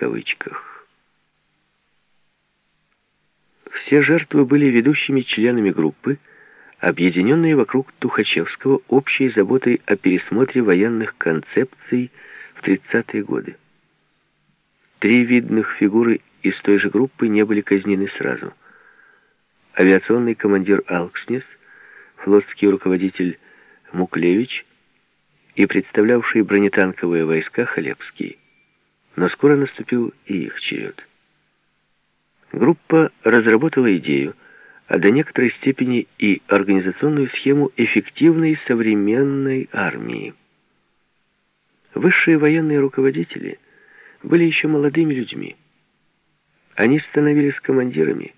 кавычках. Все жертвы были ведущими членами группы, объединенные вокруг Тухачевского общей заботой о пересмотре военных концепций в 30-е годы. Три видных фигуры из той же группы не были казнены сразу. Авиационный командир Алкснес, флотский руководитель Муклевич и представлявший бронетанковые войска Халепский. Но скоро наступил и их черед. Группа разработала идею, а до некоторой степени и организационную схему эффективной современной армии. Высшие военные руководители были еще молодыми людьми. Они становились командирами,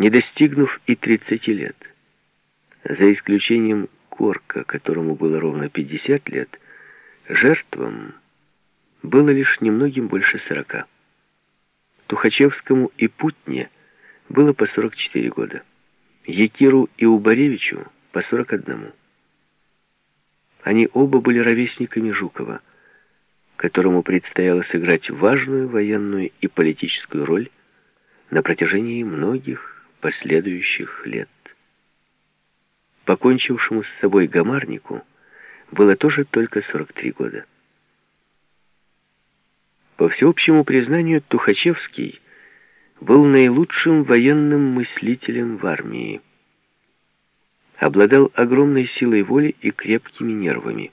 не достигнув и 30 лет. За исключением Корка, которому было ровно 50 лет, жертвам было лишь немногим больше 40. Тухачевскому и Путне было по 44 года. Якиру и Убаревичу по 41. Они оба были ровесниками Жукова, которому предстояло сыграть важную военную и политическую роль на протяжении многих последующих лет. Покончившему с собой Гамарнику было тоже только 43 года. По всеобщему признанию, Тухачевский был наилучшим военным мыслителем в армии. Обладал огромной силой воли и крепкими нервами.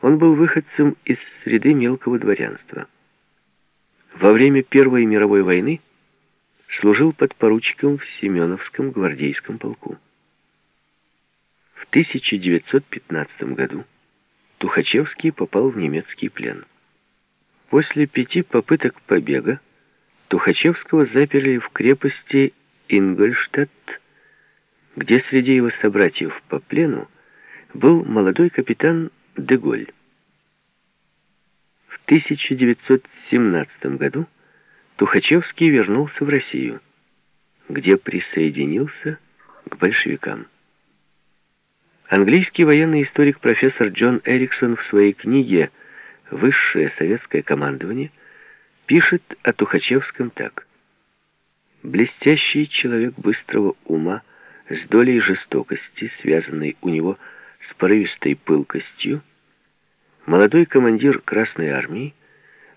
Он был выходцем из среды мелкого дворянства. Во время Первой мировой войны служил подпоручиком в Семеновском гвардейском полку. В 1915 году Тухачевский попал в немецкий плен. После пяти попыток побега Тухачевского заперли в крепости Ингольштадт, где среди его собратьев по плену был молодой капитан Деголь. В 1917 году Тухачевский вернулся в Россию, где присоединился к большевикам. Английский военный историк профессор Джон Эриксон в своей книге «Высшее советское командование» пишет о Тухачевском так. «Блестящий человек быстрого ума, с долей жестокости, связанной у него с порывистой пылкостью, молодой командир Красной Армии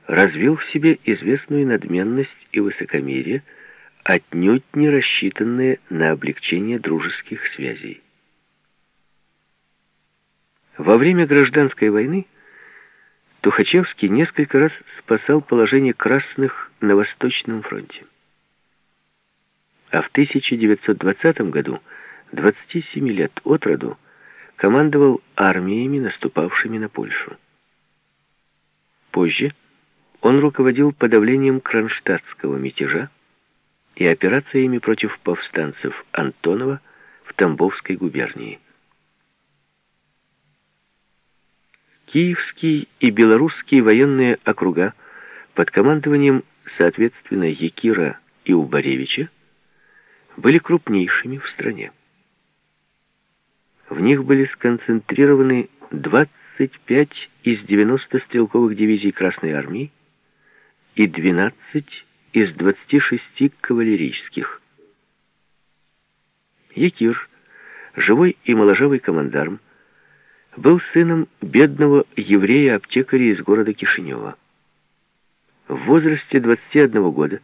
развил в себе известную надменность и высокомерие, отнюдь не рассчитанные на облегчение дружеских связей. Во время гражданской войны Тухачевский несколько раз спасал положение красных на Восточном фронте. А в 1920 году, 27 лет от роду, командовал армиями, наступавшими на Польшу. Позже он руководил подавлением кронштадтского мятежа и операциями против повстанцев Антонова в Тамбовской губернии. Киевский и белорусские военные округа под командованием, соответственно, Якира и Убаревича были крупнейшими в стране. В них были сконцентрированы 25 из 90 стрелковых дивизий Красной Армии и 12 из 26 кавалерийских. Якир, живой и моложавый командарм, был сыном бедного еврея-аптекаря из города Кишинева. В возрасте 21 года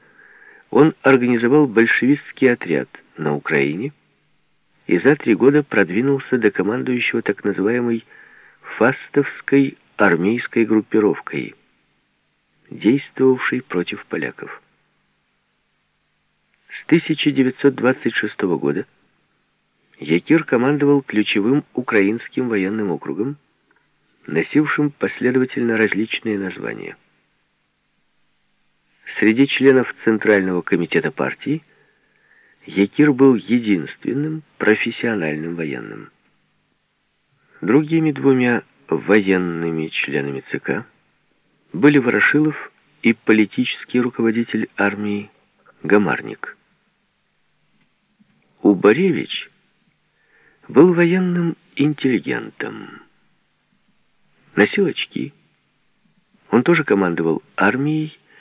он организовал большевистский отряд на Украине и за три года продвинулся до командующего так называемой фастовской армейской группировкой, действовавшей против поляков. С 1926 года Якир командовал ключевым украинским военным округом, носившим последовательно различные названия. Среди членов Центрального комитета партии Якир был единственным профессиональным военным. Другими двумя военными членами ЦК были Ворошилов и политический руководитель армии Гамарник. Убаревич был военным интеллигентом. Носил очки, Он тоже командовал армией